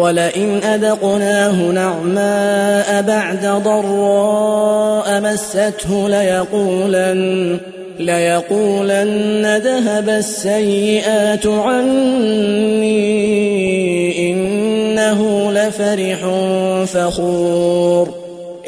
ولئن أذقناه نعماء بعد ضراء مسته ليقولن ليقولن ذهب السيئات عني إنه لفرح فخور.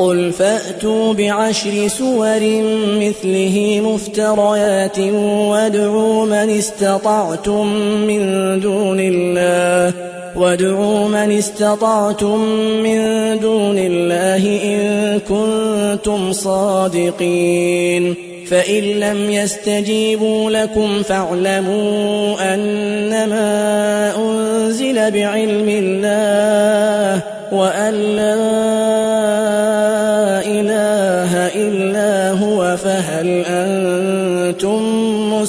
قل فأتوا بعشر سور مثله مفتريات وادعوا من استطعتم من دون الله وادعوا من استطعتم من دون الله إن كنتم صادقين. فإن لم يستجيبوا لكم فاعلموا أنما أنزل بعلم الله وأن لا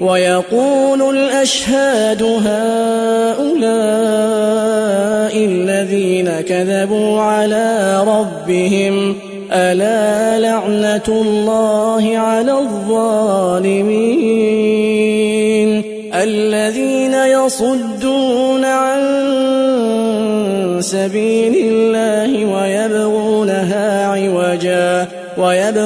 ويقول الأشهاد هؤلاء الذين كذبوا على ربهم ألا لعنة الله على الظالمين؟ الذين يصدون عن سبيل الله ويبغونها عوجا ويبغونها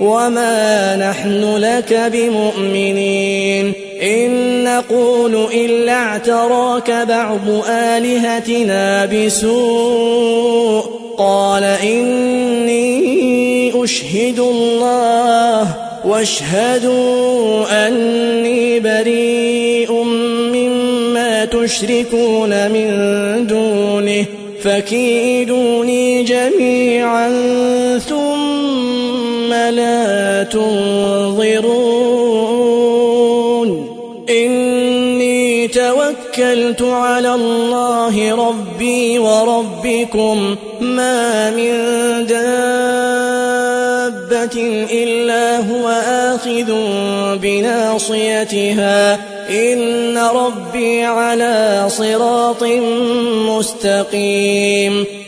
وما نحن لك بمؤمنين إن نقول إلا اعتراك بعض آلهتنا بسوء قال إني أشهد الله واشهدوا أني بريء مما تشركون من دونه فكيدوني جميعا ثم لا تنظرون إني توكلت على الله ربي وربكم ما من دابة إلا هو آخذ بناصيتها إن ربي على صراط مستقيم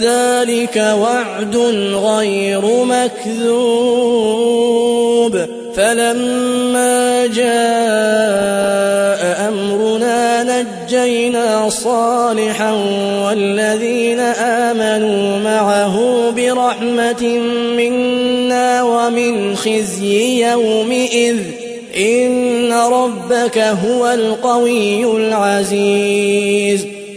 ذلك وعد غير مكذوب. فلما جاء أمرنا نجينا صالحا والذين آمنوا معه برحمة منا ومن خزي يومئذ. إن ربك هو القوي العزيز.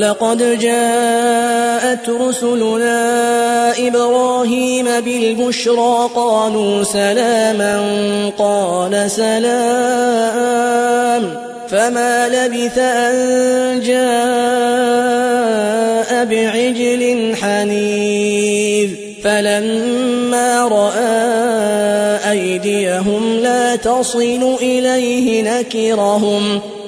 ولقد جاءت رسلنا إبراهيم بالبشرى قالوا سلاما قال سلام. فما لبث أن جاء بعجل حنيذ. فلما رأى أيديهم لا تصل إليه نكرهم.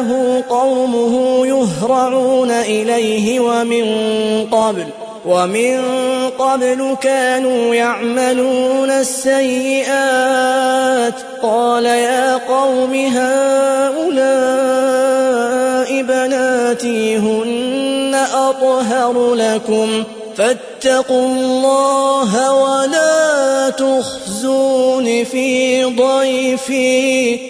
وجاءه قومه يهرعون إليه ومن قبل ومن قبل كانوا يعملون السيئات. قال يا قوم هؤلاء بناتي هن أطهر لكم فاتقوا الله ولا تخزون في ضيفي.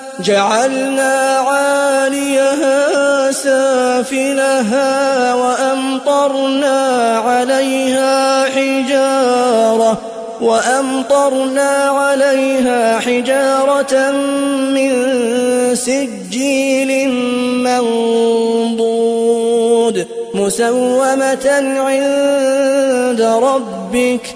جعلنا عاليها سافلها وأمطرنا عليها حجارة وأمطرنا عليها حجارة من سجيل منضود مسومة عند ربك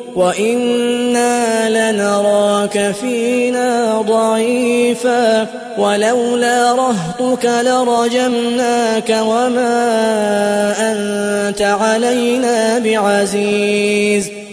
وإنا لنراك فينا ضعيفا ولولا رهطك لرجمناك وما أنت علينا بعزيز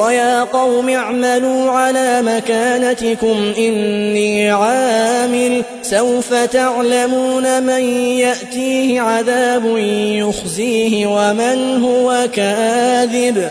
ويا قوم اعملوا على مكانتكم إني عامل سوف تعلمون من يأتيه عذاب يخزيه ومن هو كاذب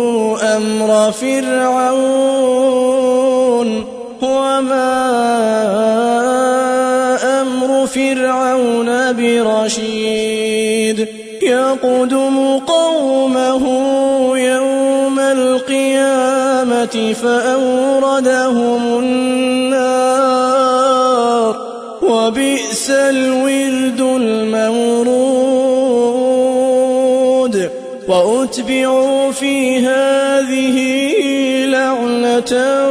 أمر فرعون وما أمر فرعون برشيد يقدم قومه يوم القيامة فأوردهم النار وبئس الورد وأتبعوا في هذه لعنة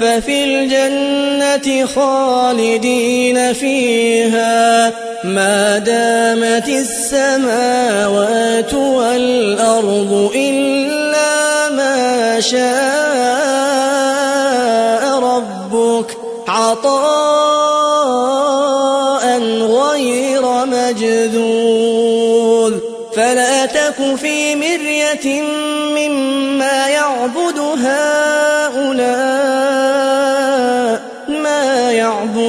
ففي الجنة خالدين فيها ما دامت السماوات والأرض إلا ما شاء ربك عطاء غير مجذوذ فلا تك في مرية مما يعبد هؤلاء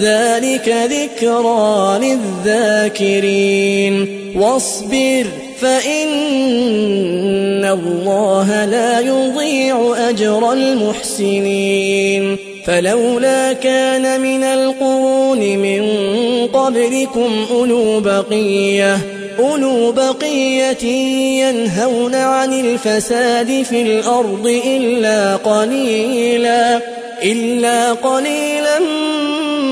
ذلك ذكرى للذاكرين. واصبر فإن الله لا يضيع أجر المحسنين. فلولا كان من القرون من قبلكم أولو بقية أولو بقية ينهون عن الفساد في الأرض إلا قليلا إلا قليلا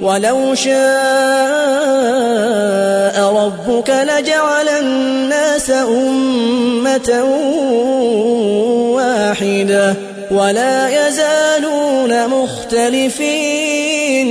ولو شاء ربك لجعل الناس أمة واحدة ولا يزالون مختلفين.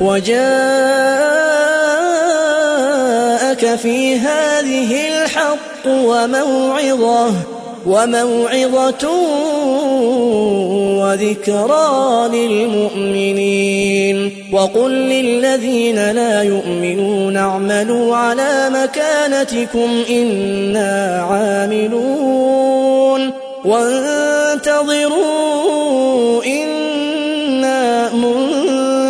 وجاءك في هذه الحق وموعظة وموعظة وذكرى للمؤمنين. وقل للذين لا يؤمنون اعملوا على مكانتكم إنا عاملون. وانتظروا إنا